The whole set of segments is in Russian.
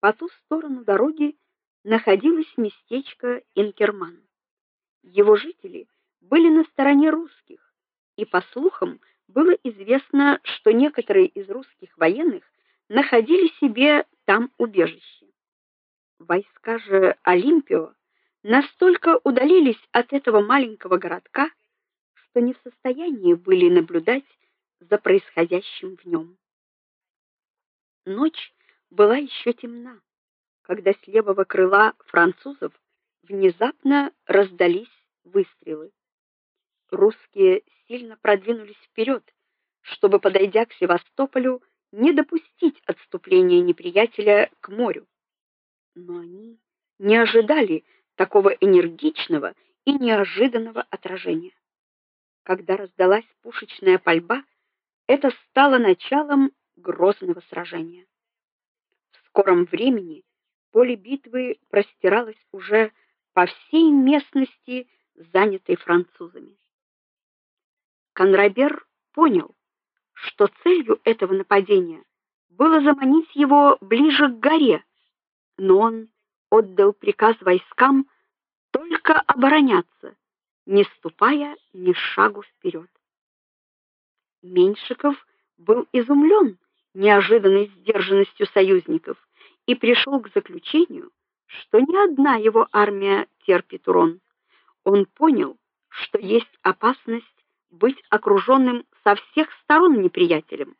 По ту сторону дороги находилось местечко Инкерман. Его жители были на стороне русских, и по слухам было известно, что некоторые из русских военных находили себе там убежище. Войска же Олимпио настолько удалились от этого маленького городка, что не в состоянии были наблюдать за происходящим в нем. Ночь была еще темна, когда с левого крыла французов внезапно раздались выстрелы. Русские сильно продвинулись вперед, чтобы подойдя к Севастополю, не допустить отступления неприятеля к морю. Но они не ожидали такого энергичного и неожиданного отражения. Когда раздалась пушечная пальба, это стало началом грозного сражения. Скором времени поле битвы простиралось уже по всей местности, занятой французами. Конрабер понял, что целью этого нападения было заманить его ближе к горе, но он отдал приказ войскам только обороняться, не ступая ни шагу вперед. Меньшиков был изумлен неожиданной сдержанностью союзников и пришел к заключению, что ни одна его армия терпит урон. Он понял, что есть опасность быть окруженным со всех сторон неприятелем.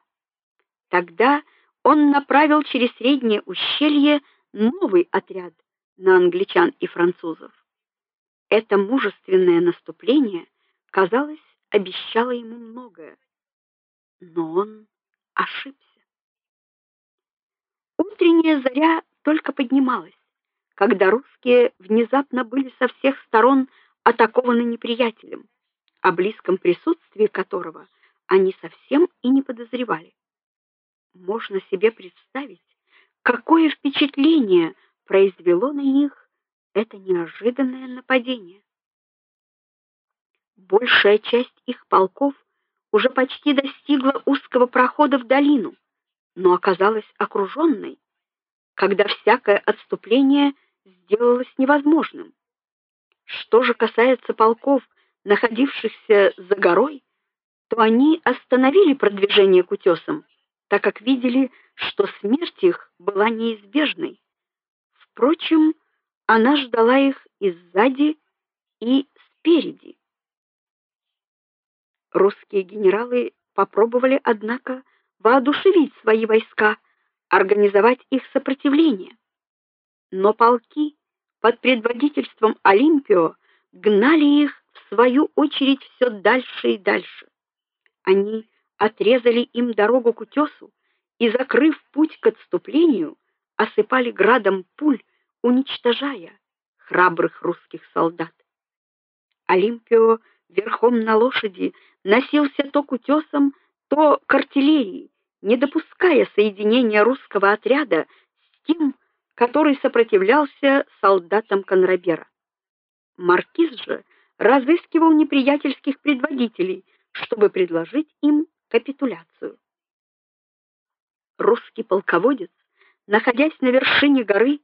Тогда он направил через среднее ущелье новый отряд на англичан и французов. Это мужественное наступление, казалось, обещало ему многое. Но он ошибся. Утренняя заря только поднималась, когда русские внезапно были со всех сторон атакованы неприятелем, о близком присутствии которого они совсем и не подозревали. Можно себе представить, какое впечатление произвело на них это неожиданное нападение. Большая часть их полков уже почти достигла узкого прохода в долину, но оказалась окруженной, когда всякое отступление сделалось невозможным. Что же касается полков, находившихся за горой, то они остановили продвижение к утесам так как видели, что смерть их была неизбежной. Впрочем, она ждала их и сзади, и спереди. Русские генералы попробовали, однако, воодушевить свои войска, организовать их сопротивление. Но полки под предводительством Олимпио гнали их в свою очередь все дальше и дальше. Они отрезали им дорогу к утесу и, закрыв путь к отступлению, осыпали градом пуль, уничтожая храбрых русских солдат. Олимпио верхом на лошади носился то к утесам, то к артиллерии, не допуская соединения русского отряда с тем, который сопротивлялся солдатам Конрабера. Маркиз же разыскивал неприятельских предводителей, чтобы предложить им капитуляцию. Русский полководец, находясь на вершине горы,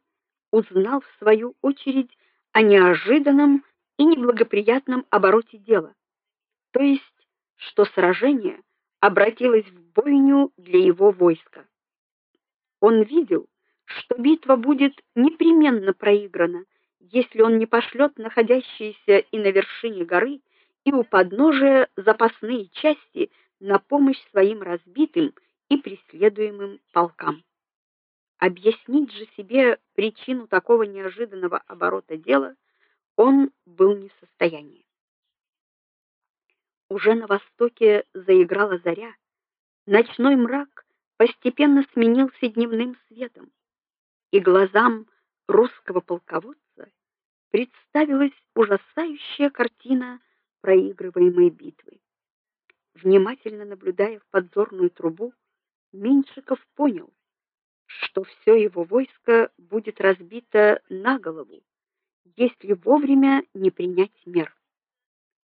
узнал в свою очередь о неожиданном и неблагоприятном обороте дела. То есть, что сражение обратилось в бойню для его войска. Он видел, что битва будет непременно проиграна, если он не пошлет находящиеся и на вершине горы, и у подножия запасные части на помощь своим разбитым и преследуемым полкам. Объяснить же себе причину такого неожиданного оборота дела он был не в состоянии. Уже на востоке заиграла заря, ночной мрак постепенно сменился дневным светом, и глазам русского полководца представилась ужасающая картина проигрываемой битвы. Внимательно наблюдая в подзорную трубу, Меньшиков понял, что все его войско будет разбито на голову, если вовремя не принять мер.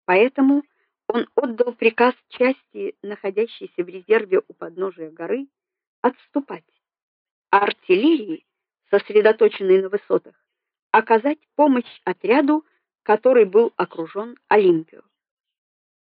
Поэтому он отдал приказ части, находящейся в резерве у подножия горы, отступать, а артиллерии сосредоточенные на высотах, оказать помощь отряду, который был окружен Олимпио.